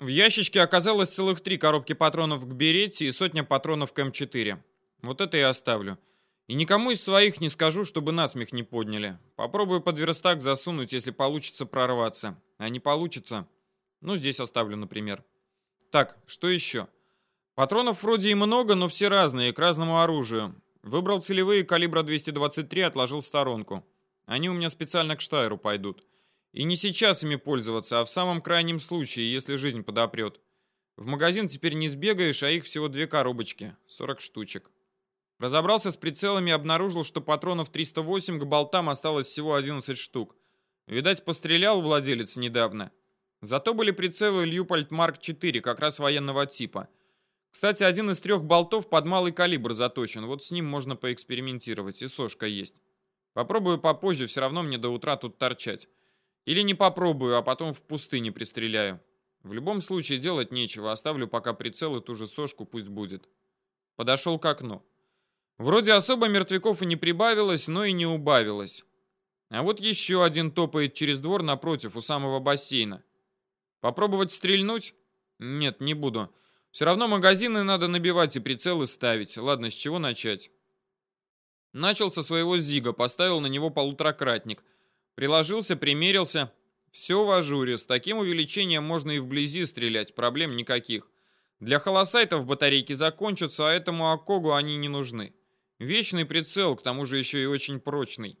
В ящичке оказалось целых три коробки патронов к Беретте и сотня патронов к М4. Вот это я оставлю. И никому из своих не скажу, чтобы насмех не подняли. Попробую под верстак засунуть, если получится прорваться. А не получится, ну здесь оставлю, например. Так, что еще? Патронов вроде и много, но все разные, к разному оружию. Выбрал целевые калибра 223, отложил сторонку. Они у меня специально к Штайру пойдут. И не сейчас ими пользоваться, а в самом крайнем случае, если жизнь подопрет. В магазин теперь не сбегаешь, а их всего две коробочки, 40 штучек. Разобрался с прицелами и обнаружил, что патронов 308 к болтам осталось всего 11 штук. Видать, пострелял владелец недавно. Зато были прицелы Льюпольт Марк 4, как раз военного типа. Кстати, один из трех болтов под малый калибр заточен, вот с ним можно поэкспериментировать, и сошка есть. Попробую попозже, все равно мне до утра тут торчать. Или не попробую, а потом в пустыне пристреляю. В любом случае делать нечего, оставлю пока прицел и ту же сошку пусть будет. Подошел к окну. Вроде особо мертвяков и не прибавилось, но и не убавилось. А вот еще один топает через двор напротив, у самого бассейна. Попробовать стрельнуть? Нет, не буду. Все равно магазины надо набивать и прицелы ставить. Ладно, с чего начать? Начал со своего зига, поставил на него полуторакратник. Приложился, примерился. Все в ажуре. С таким увеличением можно и вблизи стрелять, проблем никаких. Для холосайтов батарейки закончатся, а этому Акогу они не нужны. Вечный прицел, к тому же еще и очень прочный.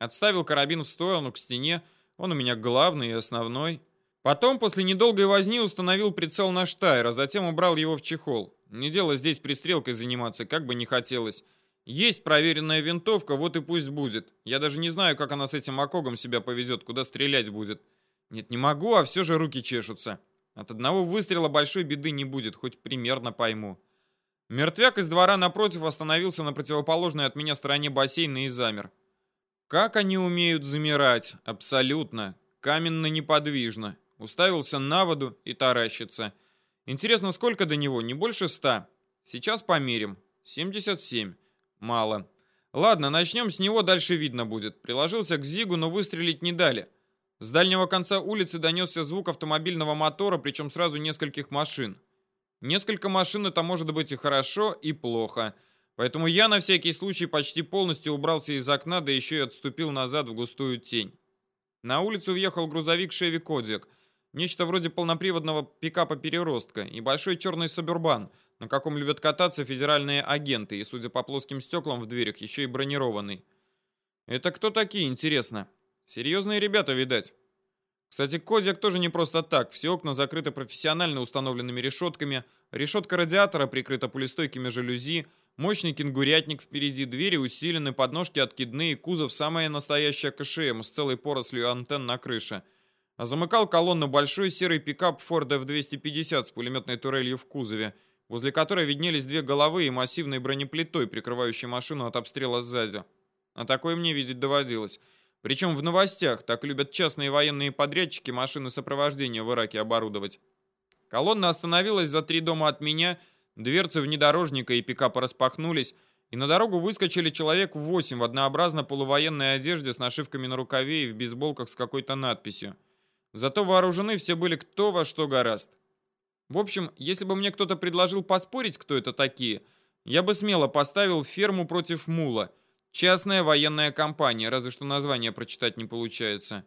Отставил карабин в сторону, к стене. Он у меня главный и основной. Потом, после недолгой возни, установил прицел на штайр, затем убрал его в чехол. Не дело здесь пристрелкой заниматься, как бы не хотелось. Есть проверенная винтовка, вот и пусть будет. Я даже не знаю, как она с этим окогом себя поведет, куда стрелять будет. Нет, не могу, а все же руки чешутся. От одного выстрела большой беды не будет, хоть примерно пойму. Мертвяк из двора напротив остановился на противоположной от меня стороне бассейна и замер. Как они умеют замирать? Абсолютно. Каменно-неподвижно. Уставился на воду и таращится. Интересно, сколько до него? Не больше ста. Сейчас померим. 77. Мало. Ладно, начнем с него, дальше видно будет. Приложился к Зигу, но выстрелить не дали. С дальнего конца улицы донесся звук автомобильного мотора, причем сразу нескольких машин. Несколько машин это может быть и хорошо, и плохо. Поэтому я на всякий случай почти полностью убрался из окна, да еще и отступил назад в густую тень. На улицу въехал грузовик Chevy Kodiaq. Нечто вроде полноприводного пикапа-переростка и большой черный Сабурбан, на каком любят кататься федеральные агенты, и, судя по плоским стеклам в дверях, еще и бронированный. Это кто такие, интересно? Серьезные ребята, видать. Кстати, Кодиак тоже не просто так. Все окна закрыты профессионально установленными решетками, решетка радиатора прикрыта пулестойкими жалюзи, мощный кенгурятник впереди, двери усилены, подножки откидные, кузов самая настоящая КШМ с целой порослью антенн на крыше. А замыкал колонну большой серый пикап Ford F-250 с пулеметной турелью в кузове, возле которой виднелись две головы и массивной бронеплитой, прикрывающей машину от обстрела сзади. А такое мне видеть доводилось. Причем в новостях так любят частные военные подрядчики машины сопровождения в Ираке оборудовать. Колонна остановилась за три дома от меня, дверцы внедорожника и пикапа распахнулись, и на дорогу выскочили человек восемь в однообразно полувоенной одежде с нашивками на рукаве и в бейсболках с какой-то надписью. Зато вооружены все были кто во что гораст. В общем, если бы мне кто-то предложил поспорить, кто это такие, я бы смело поставил ферму против мула – Частная военная компания, разве что название прочитать не получается.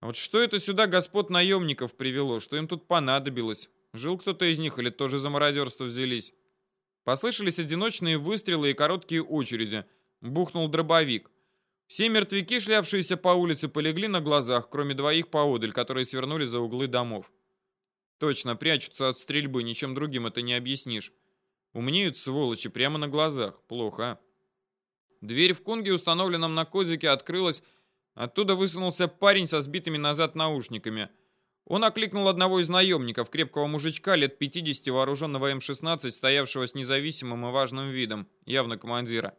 А вот что это сюда господ наемников привело, что им тут понадобилось? Жил кто-то из них или тоже за мародерство взялись? Послышались одиночные выстрелы и короткие очереди. Бухнул дробовик. Все мертвяки, шлявшиеся по улице, полегли на глазах, кроме двоих поодаль, которые свернули за углы домов. Точно, прячутся от стрельбы, ничем другим это не объяснишь. Умнеют сволочи прямо на глазах. Плохо, а? Дверь в кунге, установленном на кодике, открылась. Оттуда высунулся парень со сбитыми назад наушниками. Он окликнул одного из наемников, крепкого мужичка лет 50, вооруженного М-16, стоявшего с независимым и важным видом, явно командира.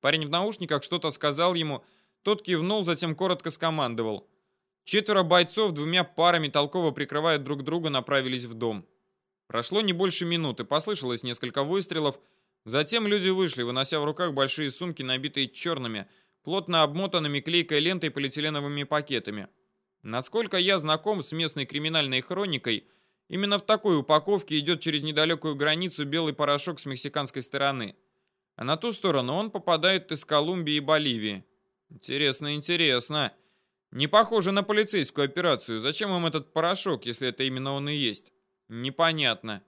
Парень в наушниках что-то сказал ему, тот кивнул, затем коротко скомандовал. Четверо бойцов двумя парами, толково прикрывая друг друга, направились в дом. Прошло не больше минуты, послышалось несколько выстрелов, Затем люди вышли, вынося в руках большие сумки, набитые черными, плотно обмотанными клейкой лентой полиэтиленовыми пакетами. Насколько я знаком с местной криминальной хроникой, Именно в такой упаковке идет через недалекую границу белый порошок с мексиканской стороны. А на ту сторону он попадает из Колумбии и Боливии. Интересно, интересно. Не похоже на полицейскую операцию. Зачем им этот порошок, если это именно он и есть? Непонятно.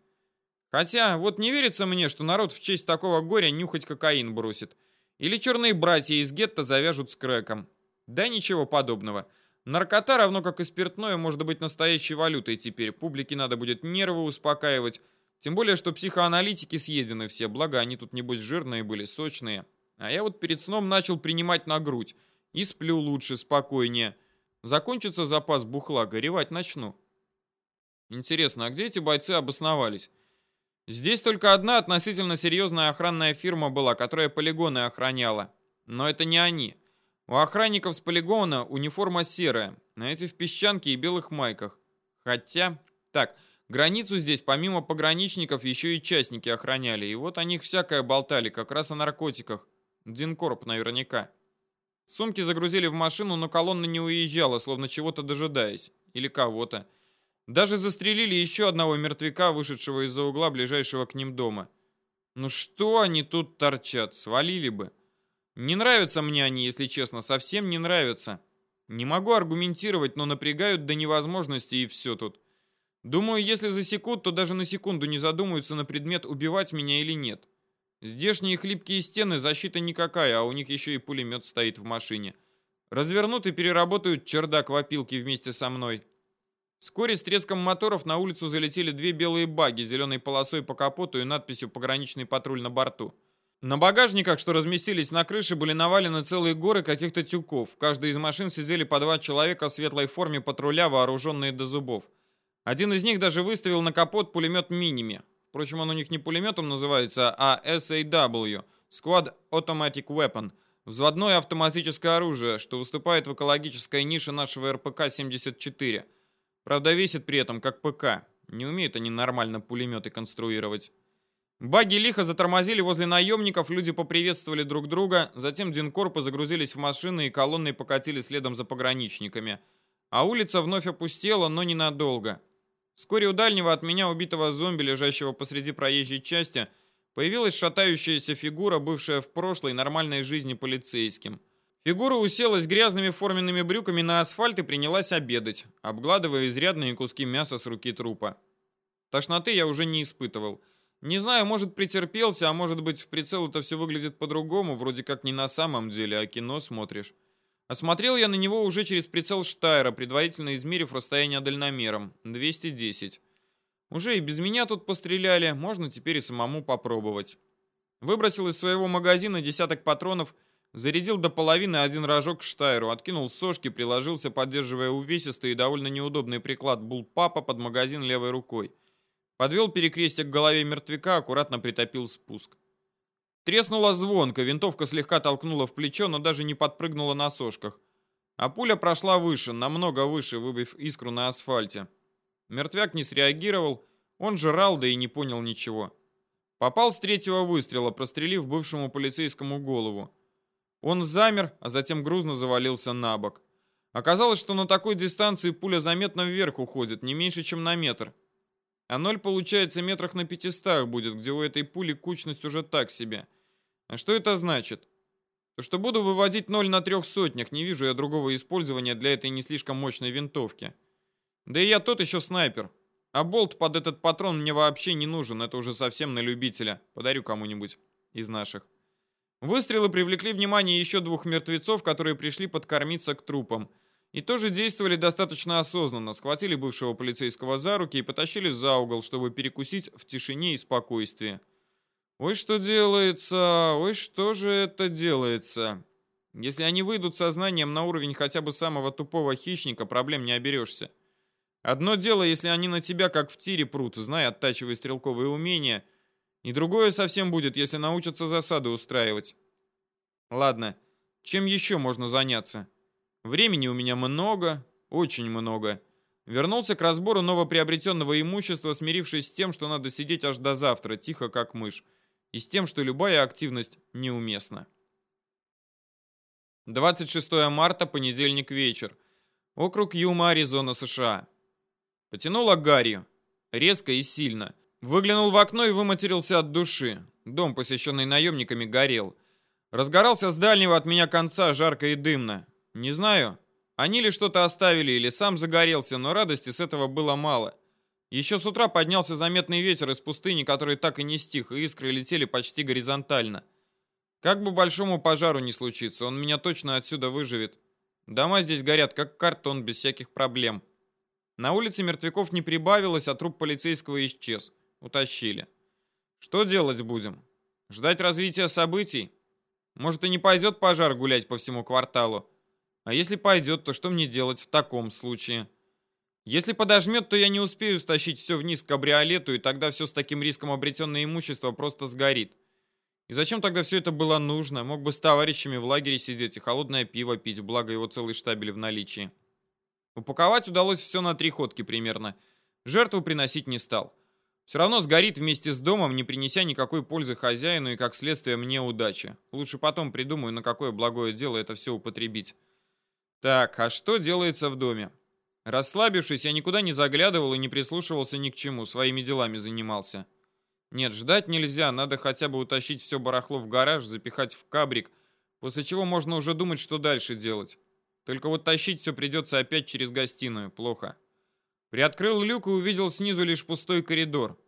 Хотя, вот не верится мне, что народ в честь такого горя нюхать кокаин бросит. Или черные братья из гетто завяжут с крэком. Да ничего подобного. Наркота, равно как и спиртное, может быть настоящей валютой теперь. Публике надо будет нервы успокаивать. Тем более, что психоаналитики съедены все, благо они тут, небось, жирные были, сочные. А я вот перед сном начал принимать на грудь. И сплю лучше, спокойнее. Закончится запас бухла, горевать начну. Интересно, а где эти бойцы обосновались? Здесь только одна относительно серьезная охранная фирма была, которая полигоны охраняла. Но это не они. У охранников с полигона униформа серая, на эти в песчанке и белых майках. Хотя... Так, границу здесь помимо пограничников еще и частники охраняли, и вот о них всякое болтали, как раз о наркотиках. Динкорп наверняка. Сумки загрузили в машину, но колонна не уезжала, словно чего-то дожидаясь. Или кого-то. Даже застрелили еще одного мертвяка, вышедшего из-за угла ближайшего к ним дома. Ну что они тут торчат? Свалили бы. Не нравятся мне они, если честно, совсем не нравятся. Не могу аргументировать, но напрягают до невозможности и все тут. Думаю, если засекут, то даже на секунду не задумаются на предмет, убивать меня или нет. Здешние хлипкие стены защита никакая, а у них еще и пулемет стоит в машине. Развернут и переработают чердак в опилке вместе со мной. Вскоре с треском моторов на улицу залетели две белые баги зеленой полосой по капоту и надписью «Пограничный патруль» на борту. На багажниках, что разместились на крыше, были навалены целые горы каких-то тюков. В каждой из машин сидели по два человека в светлой форме патруля, вооруженные до зубов. Один из них даже выставил на капот пулемет «Миними». Впрочем, он у них не пулеметом называется, а SAW – Squad Automatic Weapon – взводное автоматическое оружие, что выступает в экологической нише нашего РПК-74. Правда, весит при этом как ПК. Не умеют они нормально пулеметы конструировать. Баги лихо затормозили возле наемников, люди поприветствовали друг друга, затем динкорпы загрузились в машины и колонны покатили следом за пограничниками. А улица вновь опустела, но ненадолго. Вскоре у дальнего от меня убитого зомби, лежащего посреди проезжей части, появилась шатающаяся фигура, бывшая в прошлой нормальной жизни полицейским. Фигура уселась грязными форменными брюками на асфальт и принялась обедать, обгладывая изрядные куски мяса с руки трупа. Тошноты я уже не испытывал. Не знаю, может претерпелся, а может быть в прицел это все выглядит по-другому, вроде как не на самом деле, а кино смотришь. Осмотрел я на него уже через прицел Штайра, предварительно измерив расстояние дальномером. 210. Уже и без меня тут постреляли, можно теперь и самому попробовать. Выбросил из своего магазина десяток патронов, зарядил до половины один рожок к Штайру, откинул сошки, приложился, поддерживая увесистый и довольно неудобный приклад булпапа под магазин левой рукой. Подвел перекрестие к голове мертвяка, аккуратно притопил спуск. Треснула звонко, винтовка слегка толкнула в плечо, но даже не подпрыгнула на сошках. А пуля прошла выше, намного выше, выбив искру на асфальте. Мертвяк не среагировал, он жрал, да и не понял ничего. Попал с третьего выстрела, прострелив бывшему полицейскому голову. Он замер, а затем грузно завалился на бок. Оказалось, что на такой дистанции пуля заметно вверх уходит, не меньше, чем на метр. А ноль, получается, метрах на пятистах будет, где у этой пули кучность уже так себе. А что это значит? То, что буду выводить ноль на трех сотнях, не вижу я другого использования для этой не слишком мощной винтовки. Да и я тот еще снайпер. А болт под этот патрон мне вообще не нужен, это уже совсем на любителя. Подарю кому-нибудь из наших. Выстрелы привлекли внимание еще двух мертвецов, которые пришли подкормиться к трупам. И тоже действовали достаточно осознанно, схватили бывшего полицейского за руки и потащили за угол, чтобы перекусить в тишине и спокойствии. Ой, что делается, ой, что же это делается. Если они выйдут сознанием на уровень хотя бы самого тупого хищника, проблем не оберешься. Одно дело, если они на тебя как в тире прут, зная, оттачивая стрелковые умения, и другое совсем будет, если научатся засады устраивать. Ладно, чем еще можно заняться? Времени у меня много, очень много. Вернулся к разбору новоприобретенного имущества, смирившись с тем, что надо сидеть аж до завтра, тихо как мышь, и с тем, что любая активность неуместна. 26 марта, понедельник вечер. Округ Юма, Аризона, США. Потянуло гарью. Резко и сильно. Выглянул в окно и выматерился от души. Дом, посещенный наемниками, горел. Разгорался с дальнего от меня конца, жарко и дымно. Не знаю, они ли что-то оставили или сам загорелся, но радости с этого было мало. Еще с утра поднялся заметный ветер из пустыни, который так и не стих, и искры летели почти горизонтально. Как бы большому пожару не случиться, он меня точно отсюда выживет. Дома здесь горят, как картон, без всяких проблем. На улице мертвяков не прибавилось, а труп полицейского исчез. Утащили. Что делать будем? Ждать развития событий? Может и не пойдет пожар гулять по всему кварталу? А если пойдет, то что мне делать в таком случае? Если подожмет, то я не успею стащить все вниз к кабриолету, и тогда все с таким риском обретенное имущество просто сгорит. И зачем тогда все это было нужно? Мог бы с товарищами в лагере сидеть и холодное пиво пить, благо его целый штабель в наличии. Упаковать удалось все на три ходки примерно. Жертву приносить не стал. Все равно сгорит вместе с домом, не принеся никакой пользы хозяину и, как следствие, мне удачи. Лучше потом придумаю, на какое благое дело это все употребить. Так, а что делается в доме? Расслабившись, я никуда не заглядывал и не прислушивался ни к чему, своими делами занимался. Нет, ждать нельзя, надо хотя бы утащить все барахло в гараж, запихать в кабрик, после чего можно уже думать, что дальше делать. Только вот тащить все придется опять через гостиную, плохо. Приоткрыл люк и увидел снизу лишь пустой коридор.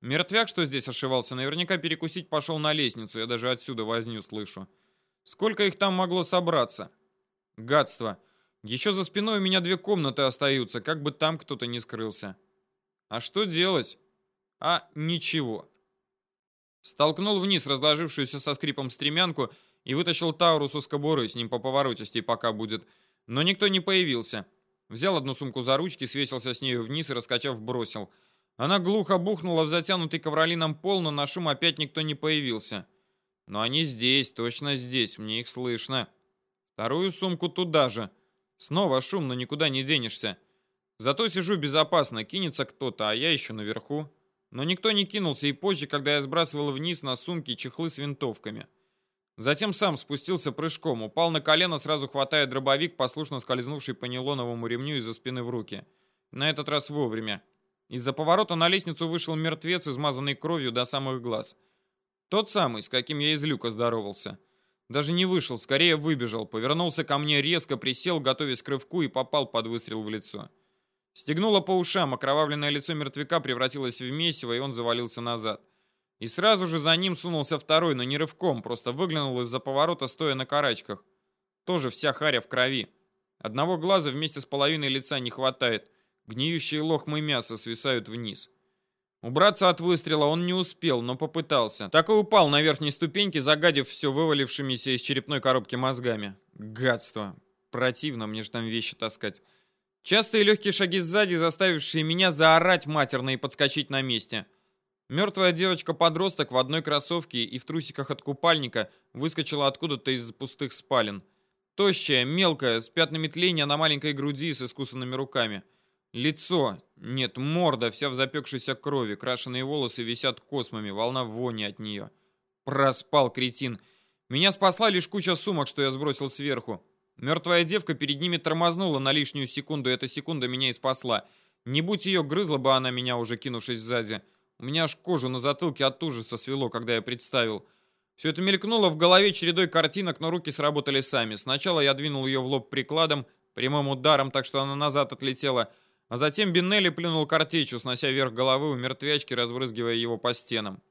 Мертвяк, что здесь ошивался, наверняка перекусить пошел на лестницу, я даже отсюда возню слышу. Сколько их там могло собраться? Гадство. Еще за спиной у меня две комнаты остаются, как бы там кто-то не скрылся. А что делать? А ничего. Столкнул вниз разложившуюся со скрипом стремянку и вытащил Таурусу с кобуры, с ним по поворотистей пока будет. Но никто не появился. Взял одну сумку за ручки, свесился с нею вниз и, раскачав, бросил. Она глухо бухнула в затянутый ковролином пол, но на шум опять никто не появился. Но они здесь, точно здесь, мне их слышно. Вторую сумку туда же. Снова шум, но никуда не денешься. Зато сижу безопасно, кинется кто-то, а я еще наверху. Но никто не кинулся и позже, когда я сбрасывал вниз на сумки чехлы с винтовками. Затем сам спустился прыжком, упал на колено, сразу хватая дробовик, послушно скользнувший по нейлоновому ремню из-за спины в руки. На этот раз вовремя. Из-за поворота на лестницу вышел мертвец, измазанный кровью до самых глаз. Тот самый, с каким я из люка здоровался. Даже не вышел, скорее выбежал, повернулся ко мне резко, присел, готовясь к рывку и попал под выстрел в лицо. Стегнуло по ушам, окровавленное лицо мертвяка превратилось в месиво, и он завалился назад. И сразу же за ним сунулся второй, но не рывком, просто выглянул из-за поворота, стоя на карачках. Тоже вся харя в крови. Одного глаза вместе с половиной лица не хватает. Гниющие лохмы мяса свисают вниз. Убраться от выстрела он не успел, но попытался. Так и упал на верхней ступеньке, загадив все вывалившимися из черепной коробки мозгами. Гадство. Противно мне же там вещи таскать. Частые легкие шаги сзади, заставившие меня заорать матерно и подскочить на месте. Мертвая девочка-подросток в одной кроссовке и в трусиках от купальника выскочила откуда-то из пустых спален. Тощая, мелкая, с пятнами тления на маленькой груди и с искусанными руками. Лицо, нет, морда, вся в запекшейся крови, крашеные волосы висят космами, волна вони от нее. Проспал, кретин. Меня спасла лишь куча сумок, что я сбросил сверху. Мертвая девка перед ними тормознула на лишнюю секунду, и эта секунда меня и спасла. Не будь ее, грызла бы она меня, уже кинувшись сзади. У меня аж кожу на затылке от ужаса свело, когда я представил. Все это мелькнуло в голове чередой картинок, но руки сработали сами. Сначала я двинул ее в лоб прикладом, прямым ударом, так что она назад отлетела, а затем Биннелли плюнул картечью, снося вверх головы у мертвячки, разбрызгивая его по стенам.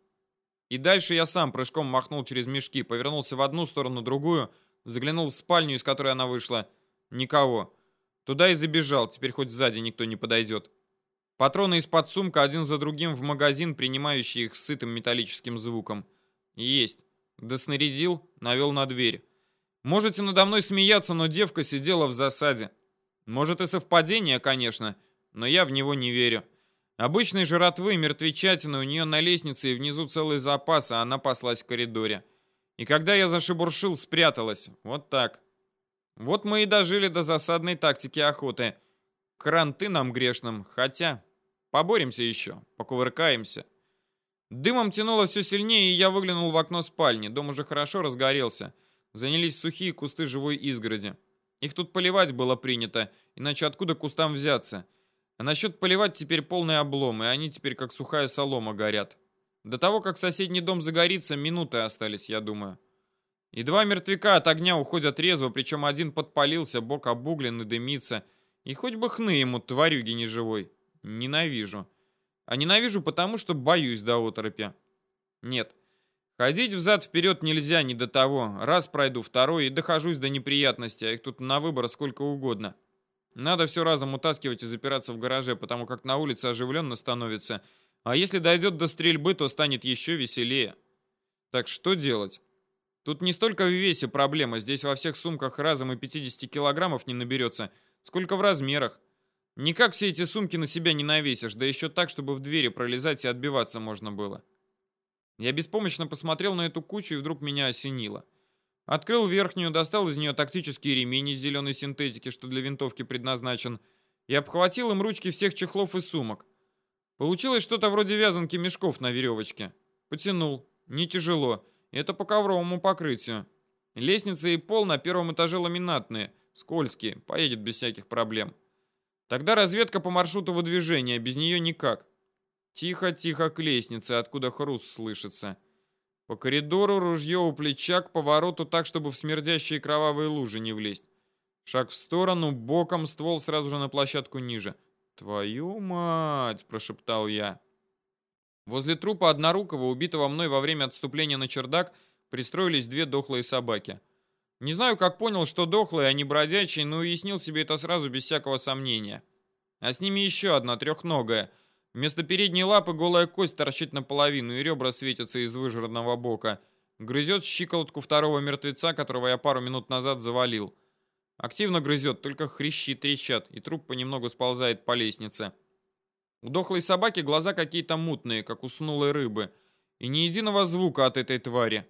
И дальше я сам прыжком махнул через мешки, повернулся в одну сторону, другую, заглянул в спальню, из которой она вышла. Никого. Туда и забежал, теперь хоть сзади никто не подойдет. Патроны из-под сумка один за другим в магазин, принимающий их сытым металлическим звуком. Есть. Доснарядил, навел на дверь. Можете надо мной смеяться, но девка сидела в засаде. Может и совпадение, конечно, но я в него не верю. Обычной жратвы, мертвечатины у нее на лестнице и внизу целый запас, а она паслась в коридоре. И когда я зашебуршил, спряталась. Вот так. Вот мы и дожили до засадной тактики охоты. Кранты нам грешным, хотя... Поборемся еще, покувыркаемся. Дымом тянуло все сильнее, и я выглянул в окно спальни. Дом уже хорошо разгорелся. Занялись сухие кусты живой изгороди. Их тут поливать было принято, иначе откуда кустам взяться? А насчет поливать теперь полный облом, и они теперь как сухая солома горят. До того, как соседний дом загорится, минуты остались, я думаю. И два мертвяка от огня уходят резво, причем один подпалился, бок обуглен и дымится. И хоть бы хны ему, тварюги неживой. Ненавижу. А ненавижу потому, что боюсь до оторопи. Нет. Ходить взад-вперед нельзя, не до того. Раз пройду, второй, и дохожусь до неприятностей, а их тут на выбор сколько угодно. Надо все разом утаскивать и запираться в гараже, потому как на улице оживленно становится. А если дойдет до стрельбы, то станет еще веселее. Так что делать? Тут не столько в весе проблема, здесь во всех сумках разом и 50 килограммов не наберется, сколько в размерах. Никак все эти сумки на себя не навесишь, да еще так, чтобы в двери пролезать и отбиваться можно было. Я беспомощно посмотрел на эту кучу и вдруг меня осенило. Открыл верхнюю, достал из нее тактический ремень из зеленой синтетики, что для винтовки предназначен, и обхватил им ручки всех чехлов и сумок. Получилось что-то вроде вязанки мешков на веревочке. Потянул. Не тяжело. Это по ковровому покрытию. Лестница и пол на первом этаже ламинатные, скользкие, поедет без всяких проблем. Тогда разведка по маршруту выдвижения, без нее никак. Тихо-тихо к лестнице, откуда хруст слышится. По коридору ружье у плеча к повороту так, чтобы в смердящие кровавые лужи не влезть. Шаг в сторону, боком, ствол сразу же на площадку ниже. «Твою мать!» – прошептал я. Возле трупа однорукого, убитого мной во время отступления на чердак, пристроились две дохлые собаки. Не знаю, как понял, что дохлые, а не бродячие, но уяснил себе это сразу без всякого сомнения. А с ними еще одна, трехногая. Вместо передней лапы голая кость торчит наполовину, и ребра светятся из выжранного бока. Грызет щиколотку второго мертвеца, которого я пару минут назад завалил. Активно грызет, только хрящи трещат, и труп понемногу сползает по лестнице. У дохлой собаки глаза какие-то мутные, как у снулой рыбы. И ни единого звука от этой твари.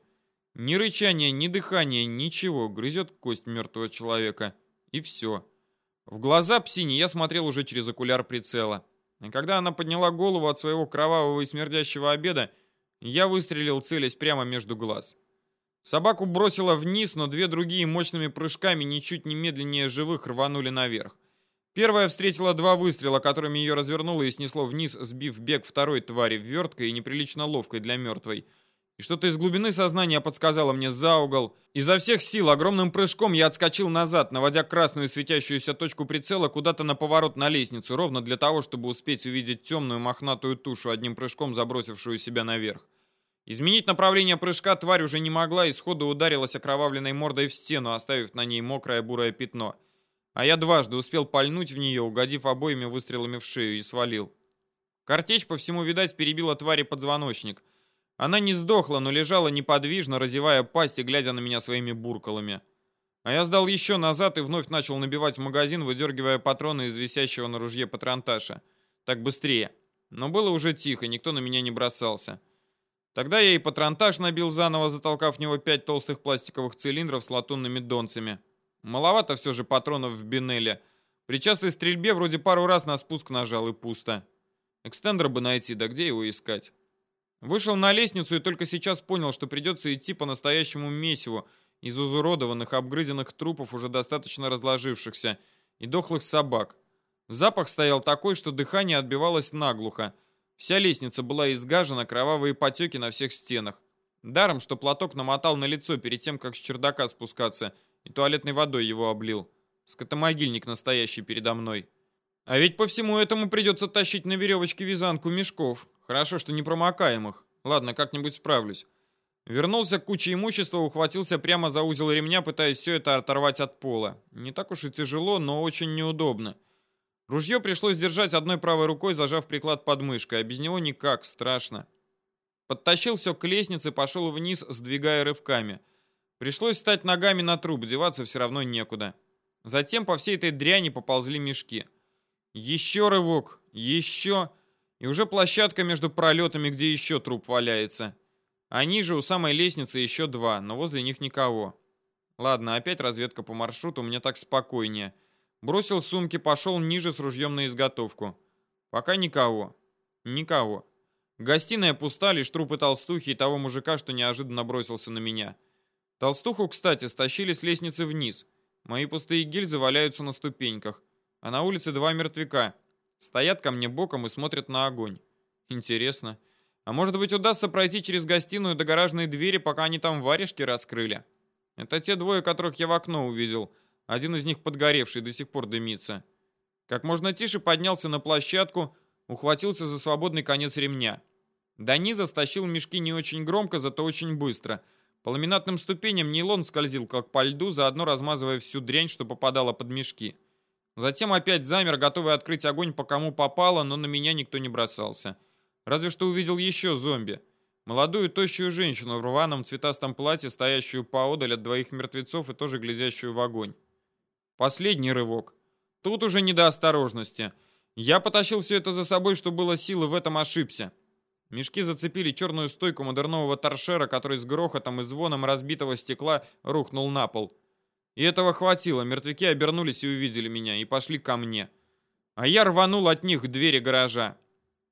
Ни рычания, ни дыхания, ничего. Грызет кость мертвого человека. И все. В глаза псине я смотрел уже через окуляр прицела. И когда она подняла голову от своего кровавого и смердящего обеда, я выстрелил, целясь прямо между глаз. Собаку бросило вниз, но две другие мощными прыжками, ничуть не медленнее живых, рванули наверх. Первая встретила два выстрела, которыми ее развернуло и снесло вниз, сбив бег второй твари верткой и неприлично ловкой для мертвой. И что-то из глубины сознания подсказало мне за угол. Изо всех сил огромным прыжком я отскочил назад, наводя красную светящуюся точку прицела куда-то на поворот на лестницу, ровно для того, чтобы успеть увидеть темную мохнатую тушу, одним прыжком забросившую себя наверх. Изменить направление прыжка тварь уже не могла и сходу ударилась окровавленной мордой в стену, оставив на ней мокрое бурое пятно — а я дважды успел пальнуть в нее, угодив обоими выстрелами в шею и свалил. Картечь по всему, видать, перебила твари позвоночник. Она не сдохла, но лежала неподвижно, разевая пасть и глядя на меня своими буркалами. А я сдал еще назад и вновь начал набивать магазин, выдергивая патроны из висящего на ружье патронташа. Так быстрее. Но было уже тихо, никто на меня не бросался. Тогда я и патронтаж набил заново, затолкав в него пять толстых пластиковых цилиндров с латунными донцами. Маловато все же патронов в Бинеле. При частой стрельбе вроде пару раз на спуск нажал и пусто. Экстендер бы найти, да где его искать? Вышел на лестницу и только сейчас понял, что придется идти по настоящему месиву из изуродованных, обгрызенных трупов, уже достаточно разложившихся, и дохлых собак. Запах стоял такой, что дыхание отбивалось наглухо. Вся лестница была изгажена, кровавые потеки на всех стенах. Даром, что платок намотал на лицо перед тем, как с чердака спускаться – и туалетной водой его облил. Скотомогильник настоящий передо мной. А ведь по всему этому придется тащить на веревочке вязанку мешков. Хорошо, что непромокаемых. Ладно, как-нибудь справлюсь. Вернулся к куче имущества, ухватился прямо за узел ремня, пытаясь все это оторвать от пола. Не так уж и тяжело, но очень неудобно. Ружье пришлось держать одной правой рукой, зажав приклад под мышкой, а без него никак, страшно. Подтащил все к лестнице, пошел вниз, сдвигая рывками. Пришлось встать ногами на труп, деваться все равно некуда. Затем по всей этой дряни поползли мешки. Еще рывок, еще, и уже площадка между пролетами, где еще труп валяется. А ниже у самой лестницы еще два, но возле них никого. Ладно, опять разведка по маршруту, мне так спокойнее. Бросил сумки, пошел ниже с ружьем на изготовку. Пока никого. Никого. Гостиная пуста, лишь трупы толстухи и того мужика, что неожиданно бросился на меня. Толстуху, кстати, стащили с лестницы вниз. Мои пустые гильзы валяются на ступеньках. А на улице два мертвяка. Стоят ко мне боком и смотрят на огонь. Интересно. А может быть удастся пройти через гостиную до гаражной двери, пока они там варежки раскрыли? Это те двое, которых я в окно увидел. Один из них подгоревший, до сих пор дымится. Как можно тише поднялся на площадку, ухватился за свободный конец ремня. До низа стащил мешки не очень громко, зато очень быстро. По ламинатным ступеням нейлон скользил, как по льду, заодно размазывая всю дрянь, что попадала под мешки. Затем опять замер, готовый открыть огонь по кому попало, но на меня никто не бросался. Разве что увидел еще зомби. Молодую тощую женщину в рваном цветастом платье, стоящую поодаль от двоих мертвецов и тоже глядящую в огонь. Последний рывок. Тут уже не до осторожности. Я потащил все это за собой, что было силы, в этом ошибся. Мешки зацепили черную стойку модернового торшера, который с грохотом и звоном разбитого стекла рухнул на пол. И этого хватило, мертвяки обернулись и увидели меня, и пошли ко мне. А я рванул от них к двери гаража.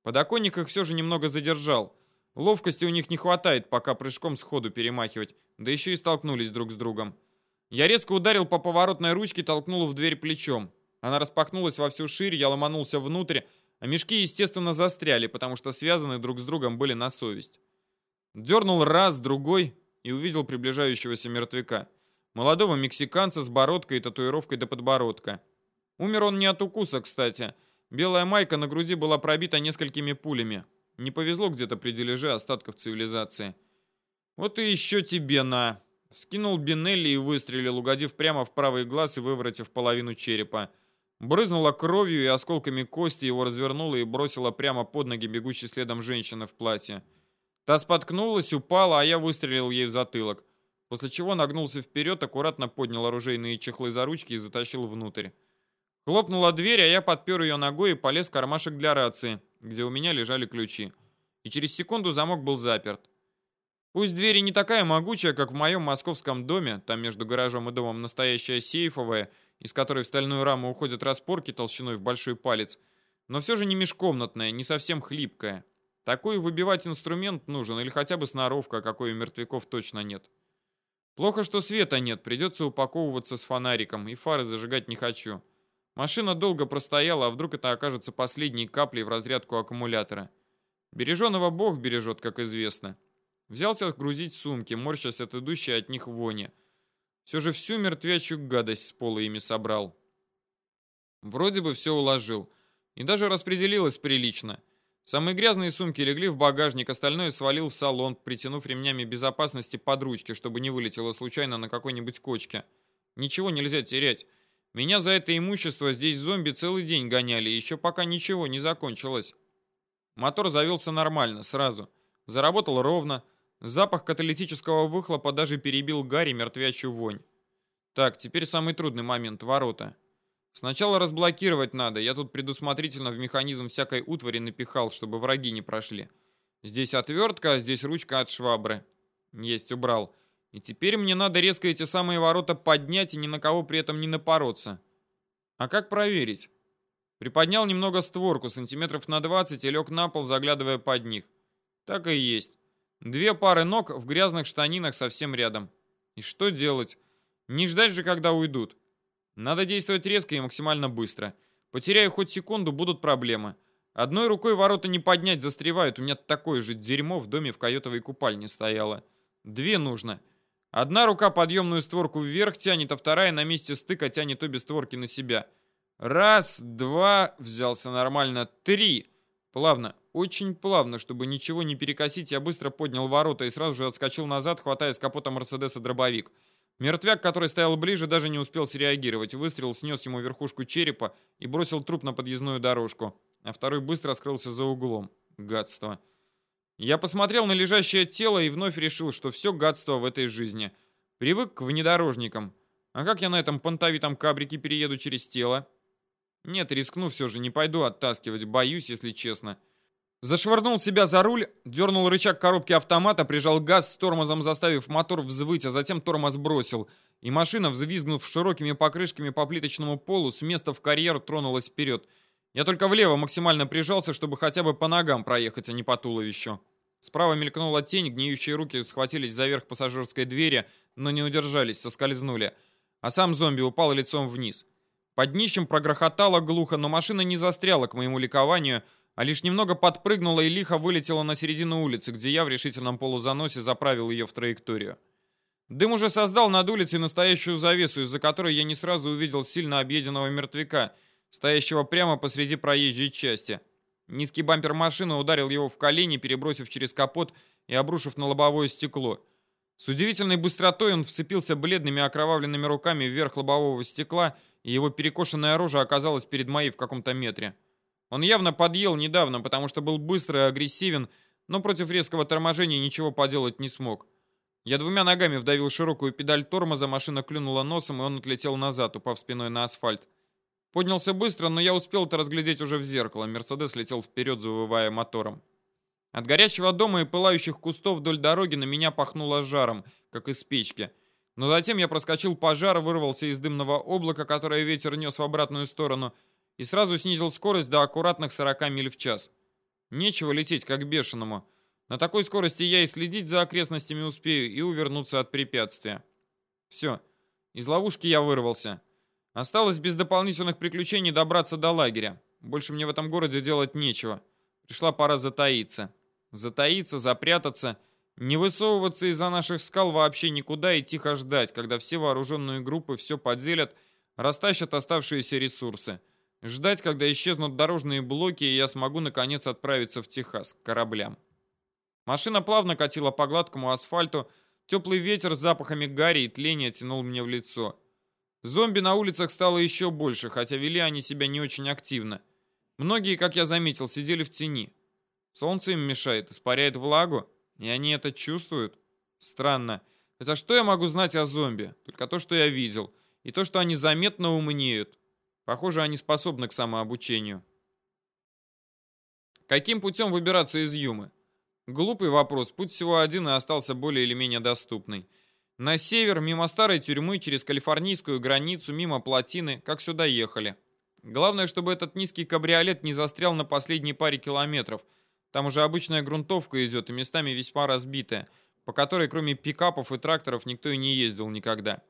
Подоконник их все же немного задержал. Ловкости у них не хватает, пока прыжком сходу перемахивать, да еще и столкнулись друг с другом. Я резко ударил по поворотной ручке, толкнул в дверь плечом. Она распахнулась во всю ширь, я ломанулся внутрь, а мешки, естественно, застряли, потому что связаны друг с другом были на совесть. Дернул раз, другой и увидел приближающегося мертвяка. Молодого мексиканца с бородкой и татуировкой до подбородка. Умер он не от укуса, кстати. Белая майка на груди была пробита несколькими пулями. Не повезло где-то при дележе остатков цивилизации. Вот и еще тебе на. Скинул Бинелли и выстрелил, угодив прямо в правый глаз и выворотив половину черепа. Брызнула кровью и осколками кости, его развернула и бросила прямо под ноги бегущей следом женщины в платье. Та споткнулась, упала, а я выстрелил ей в затылок. После чего нагнулся вперед, аккуратно поднял оружейные чехлы за ручки и затащил внутрь. Хлопнула дверь, а я подпер ее ногой и полез в кармашек для рации, где у меня лежали ключи. И через секунду замок был заперт. Пусть дверь и не такая могучая, как в моем московском доме, там между гаражом и домом настоящая сейфовая, из которой в стальную раму уходят распорки толщиной в большой палец, но все же не межкомнатная, не совсем хлипкая. Такой выбивать инструмент нужен, или хотя бы сноровка, какой у мертвяков точно нет. Плохо, что света нет, придется упаковываться с фонариком, и фары зажигать не хочу. Машина долго простояла, а вдруг это окажется последней каплей в разрядку аккумулятора. Береженого Бог бережет, как известно. Взялся грузить сумки, морщась от идущей от них вони. Все же всю мертвячую гадость с пола ими собрал. Вроде бы все уложил. И даже распределилось прилично. Самые грязные сумки легли в багажник, остальное свалил в салон, притянув ремнями безопасности под ручки, чтобы не вылетело случайно на какой-нибудь кочке. Ничего нельзя терять. Меня за это имущество здесь зомби целый день гоняли, еще пока ничего не закончилось. Мотор завелся нормально, сразу. Заработал ровно, Запах каталитического выхлопа даже перебил Гарри мертвячую вонь. Так, теперь самый трудный момент — ворота. Сначала разблокировать надо, я тут предусмотрительно в механизм всякой утвари напихал, чтобы враги не прошли. Здесь отвертка, а здесь ручка от швабры. Есть, убрал. И теперь мне надо резко эти самые ворота поднять и ни на кого при этом не напороться. А как проверить? Приподнял немного створку, сантиметров на 20, и лег на пол, заглядывая под них. Так и есть. Две пары ног в грязных штанинах совсем рядом. И что делать? Не ждать же, когда уйдут. Надо действовать резко и максимально быстро. Потеряю хоть секунду, будут проблемы. Одной рукой ворота не поднять, застревают. У меня такое же дерьмо в доме в койотовой купальне стояло. Две нужно. Одна рука подъемную створку вверх тянет, а вторая на месте стыка тянет обе створки на себя. Раз, два, взялся нормально, три. Плавно, очень плавно, чтобы ничего не перекосить, я быстро поднял ворота и сразу же отскочил назад, хватая с капота Мерседеса дробовик. Мертвяк, который стоял ближе, даже не успел среагировать. Выстрел снес ему верхушку черепа и бросил труп на подъездную дорожку, а второй быстро скрылся за углом. Гадство. Я посмотрел на лежащее тело и вновь решил, что все гадство в этой жизни. Привык к внедорожникам. А как я на этом понтовитом кабрике перееду через тело? Нет, рискну все же, не пойду оттаскивать, боюсь, если честно. Зашвырнул себя за руль, дернул рычаг коробки автомата, прижал газ с тормозом, заставив мотор взвыть, а затем тормоз бросил. И машина, взвизгнув широкими покрышками по плиточному полу, с места в карьер тронулась вперед. Я только влево максимально прижался, чтобы хотя бы по ногам проехать, а не по туловищу. Справа мелькнула тень, гниющие руки схватились за верх пассажирской двери, но не удержались, соскользнули. А сам зомби упал лицом вниз. Под днищем прогрохотало глухо, но машина не застряла к моему ликованию, а лишь немного подпрыгнула и лихо вылетела на середину улицы, где я в решительном полузаносе заправил ее в траекторию. Дым уже создал над улицей настоящую завесу, из-за которой я не сразу увидел сильно объеденного мертвяка, стоящего прямо посреди проезжей части. Низкий бампер машины ударил его в колени, перебросив через капот и обрушив на лобовое стекло. С удивительной быстротой он вцепился бледными окровавленными руками вверх лобового стекла, и его перекошенная рожа оказалась перед моей в каком-то метре. Он явно подъел недавно, потому что был быстрый и агрессивен, но против резкого торможения ничего поделать не смог. Я двумя ногами вдавил широкую педаль тормоза, машина клюнула носом, и он отлетел назад, упав спиной на асфальт. Поднялся быстро, но я успел это разглядеть уже в зеркало. Мерседес летел вперед, завывая мотором. От горящего дома и пылающих кустов вдоль дороги на меня пахнуло жаром, как из печки. Но затем я проскочил пожар, вырвался из дымного облака, которое ветер нес в обратную сторону, и сразу снизил скорость до аккуратных 40 миль в час. Нечего лететь, как бешеному. На такой скорости я и следить за окрестностями успею, и увернуться от препятствия. Все. Из ловушки я вырвался. Осталось без дополнительных приключений добраться до лагеря. Больше мне в этом городе делать нечего. Пришла пора затаиться. Затаиться, запрятаться, не высовываться из-за наших скал вообще никуда и тихо ждать, когда все вооруженные группы все поделят, растащат оставшиеся ресурсы. Ждать, когда исчезнут дорожные блоки, и я смогу наконец отправиться в Техас к кораблям. Машина плавно катила по гладкому асфальту, теплый ветер с запахами гари и тления тянул мне в лицо. Зомби на улицах стало еще больше, хотя вели они себя не очень активно. Многие, как я заметил, сидели в тени. Солнце им мешает, испаряет влагу, и они это чувствуют. Странно. Хотя что я могу знать о зомби? Только то, что я видел. И то, что они заметно умнеют. Похоже, они способны к самообучению. Каким путем выбираться из Юмы? Глупый вопрос. Путь всего один и остался более или менее доступный. На север, мимо старой тюрьмы, через калифорнийскую границу, мимо плотины, как сюда ехали. Главное, чтобы этот низкий кабриолет не застрял на последней паре километров. Там уже обычная грунтовка идет и местами весьма разбитая, по которой кроме пикапов и тракторов никто и не ездил никогда.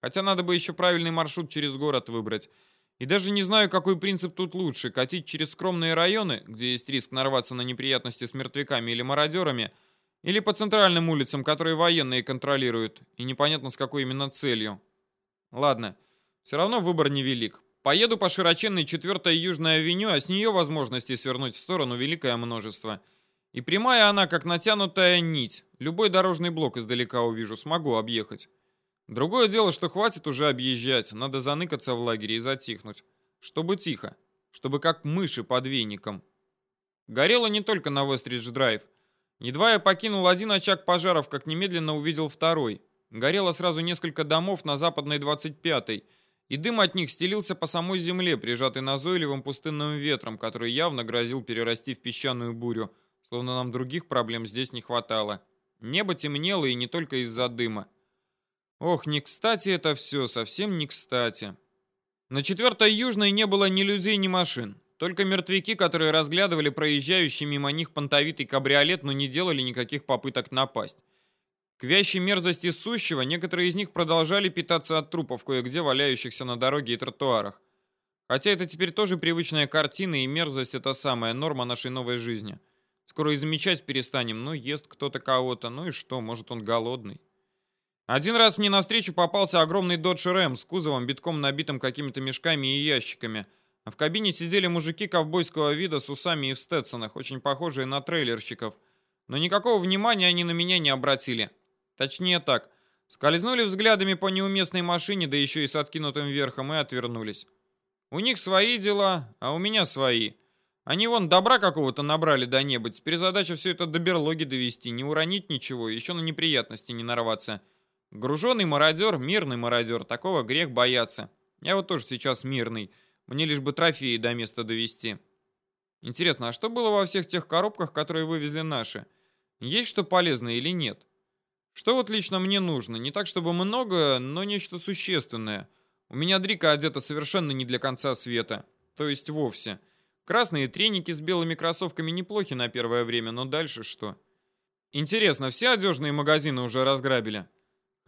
Хотя надо бы еще правильный маршрут через город выбрать. И даже не знаю, какой принцип тут лучше. Катить через скромные районы, где есть риск нарваться на неприятности с мертвяками или мародерами, или по центральным улицам, которые военные контролируют, и непонятно с какой именно целью. Ладно, все равно выбор невелик. Поеду по широченной 4 Южной авеню, а с нее возможностей свернуть в сторону великое множество. И прямая она, как натянутая нить. Любой дорожный блок издалека увижу, смогу объехать. Другое дело, что хватит уже объезжать, надо заныкаться в лагере и затихнуть. Чтобы тихо, чтобы как мыши под веником. Горело не только на Вестридж-драйв. Едва я покинул один очаг пожаров, как немедленно увидел второй. Горело сразу несколько домов на западной 25-й, и дым от них стелился по самой земле, прижатый назойливым пустынным ветром, который явно грозил перерасти в песчаную бурю, словно нам других проблем здесь не хватало. Небо темнело и не только из-за дыма. Ох, не кстати это все, совсем не кстати. На четвертой южной не было ни людей, ни машин. Только мертвяки, которые разглядывали проезжающий мимо них понтовитый кабриолет, но не делали никаких попыток напасть. К вящей мерзости сущего некоторые из них продолжали питаться от трупов, кое-где валяющихся на дороге и тротуарах. Хотя это теперь тоже привычная картина, и мерзость — это самая норма нашей новой жизни. Скоро и замечать перестанем, ну, ест кто-то кого-то, ну и что, может, он голодный. Один раз мне навстречу попался огромный Dodge Ram с кузовом, битком набитым какими-то мешками и ящиками. В кабине сидели мужики ковбойского вида с усами и в стетсонах, очень похожие на трейлерщиков. Но никакого внимания они на меня не обратили. Точнее так, скользнули взглядами по неуместной машине, да еще и с откинутым верхом, и отвернулись. У них свои дела, а у меня свои. Они вон добра какого-то набрали до неба, теперь задача все это до берлоги довести, не уронить ничего, еще на неприятности не нарваться. Груженный мародер, мирный мародер, такого грех бояться. Я вот тоже сейчас мирный, мне лишь бы трофеи до места довести. Интересно, а что было во всех тех коробках, которые вывезли наши? Есть что полезное или нет? Что вот лично мне нужно? Не так, чтобы много, но нечто существенное. У меня дрика одета совершенно не для конца света. То есть вовсе. Красные треники с белыми кроссовками неплохи на первое время, но дальше что? Интересно, все одежные магазины уже разграбили?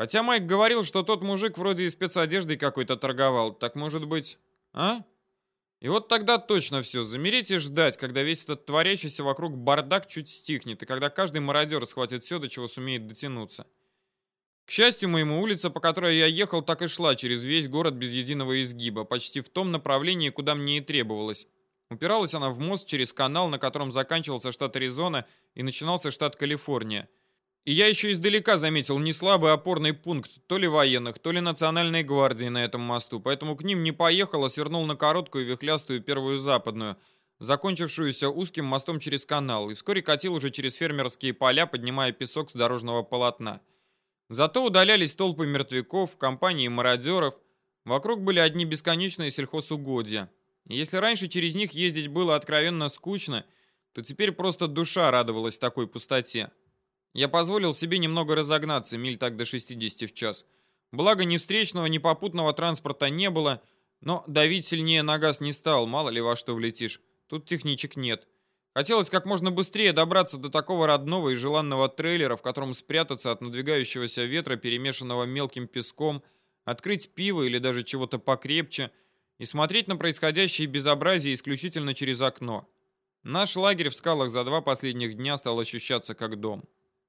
Хотя Майк говорил, что тот мужик вроде и спецодеждой какой-то торговал. Так может быть... А? И вот тогда точно все, замереть и ждать, когда весь этот творящийся вокруг бардак чуть стихнет, и когда каждый мародер схватит все, до чего сумеет дотянуться. К счастью моему, улица, по которой я ехал, так и шла через весь город без единого изгиба, почти в том направлении, куда мне и требовалось. Упиралась она в мост через канал, на котором заканчивался штат Аризона и начинался штат Калифорния. И я еще издалека заметил неслабый опорный пункт то ли военных, то ли национальной гвардии на этом мосту, поэтому к ним не поехал, а свернул на короткую вихлястую первую западную, закончившуюся узким мостом через канал, и вскоре катил уже через фермерские поля, поднимая песок с дорожного полотна. Зато удалялись толпы мертвяков, компании мародеров, вокруг были одни бесконечные сельхозугодья. И если раньше через них ездить было откровенно скучно, то теперь просто душа радовалась такой пустоте. Я позволил себе немного разогнаться, миль так до 60 в час. Благо ни встречного, ни попутного транспорта не было, но давить сильнее на газ не стал, мало ли во что влетишь. Тут техничек нет. Хотелось как можно быстрее добраться до такого родного и желанного трейлера, в котором спрятаться от надвигающегося ветра, перемешанного мелким песком, открыть пиво или даже чего-то покрепче и смотреть на происходящее безобразие исключительно через окно. Наш лагерь в скалах за два последних дня стал ощущаться как дом.